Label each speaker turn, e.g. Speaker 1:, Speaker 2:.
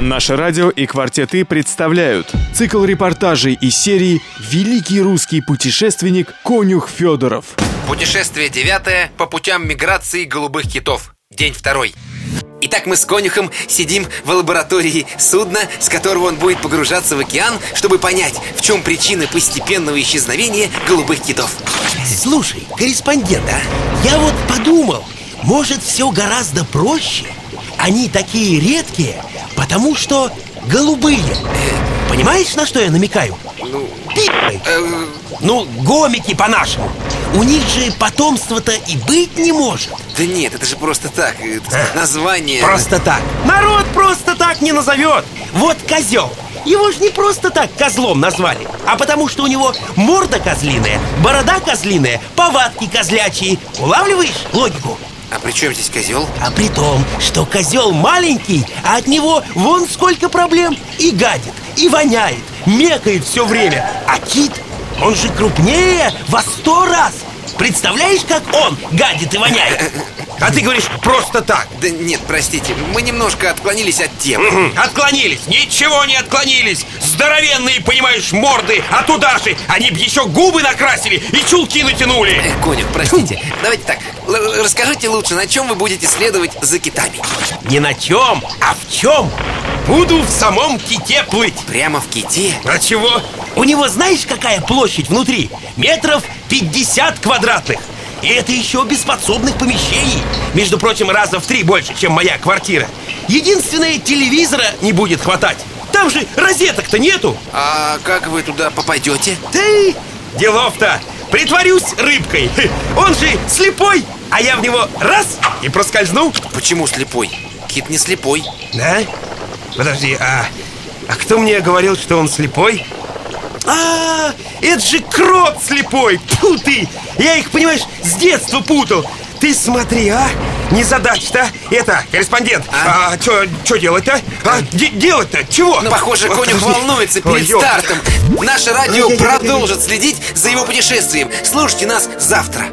Speaker 1: Наше радио и «Квартеты» представляют цикл репортажей и серии «Великий русский путешественник Конюх Федоров».
Speaker 2: Путешествие девятое по путям миграции голубых китов. День второй. Итак, мы с конюхом сидим в лаборатории судна, с которого он будет погружаться в океан, чтобы понять, в чем причина постепенного исчезновения голубых китов.
Speaker 3: Слушай, корреспондент, а? я вот подумал, может все гораздо проще. Они такие редкие, потому что голубые. Понимаешь, на что я намекаю?
Speaker 2: Ну,
Speaker 3: Пи***й.
Speaker 2: э,
Speaker 3: Ну, гомики по-нашему. У них же потомства-то и быть не может.
Speaker 2: да нет, это же просто так, э, сказать, название.
Speaker 3: Просто так. Народ просто так не назовет. Вот козел. Его же не просто так козлом назвали, а потому что у него морда козлиная, борода козлиная, повадки козлячьи. Улавливаешь логику?
Speaker 2: А при чем здесь козел?
Speaker 3: А при том, что козел маленький, а от него вон сколько проблем. И гадит, и воняет, мекает все время. А кит, он же крупнее во сто раз. Представляешь, как он гадит и воняет? А ты говоришь просто так.
Speaker 2: Да нет, простите, мы немножко отклонились от темы.
Speaker 3: Мгм, Отклонились, ничего не отклонились Здоровенные, понимаешь, морды туда же, они б еще губы накрасили И чулки натянули
Speaker 2: Э, Конюх, простите, давайте так, л- расскажите лучше, на чем вы будете следовать за китами?
Speaker 3: Не на чем, а в чем Буду в самом ките плыть
Speaker 2: Прямо в ките?
Speaker 3: А чего? У него знаешь, какая площадь внутри? Метров 50 квадратных и это еще без подсобных помещений Между прочим, раза в три больше, чем моя квартира Единственное, телевизора не будет хватать Там же розеток-то нету
Speaker 2: А как вы туда попадете?
Speaker 3: Ты делов-то Притворюсь рыбкой Он же слепой А я в него раз и проскользну
Speaker 2: Почему слепой? Кит не слепой.
Speaker 3: Да? Подожди, а, а кто мне говорил, что он слепой? А, это же крот слепой Фу ты, я их, понимаешь, с детства путал Ты смотри, а, незадача-то Это, корреспондент,
Speaker 2: А?
Speaker 3: а, что делать-то? А, де- делать-то, чего?
Speaker 2: Ну, похоже, конюх волнуется
Speaker 3: Ой,
Speaker 2: перед
Speaker 3: ёп.
Speaker 2: стартом. Наше радио продолжит следить за его путешествием. Слушайте нас завтра.